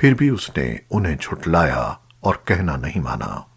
फिर भी उसने उन्हें झुटलाया और कहना नहीं माना।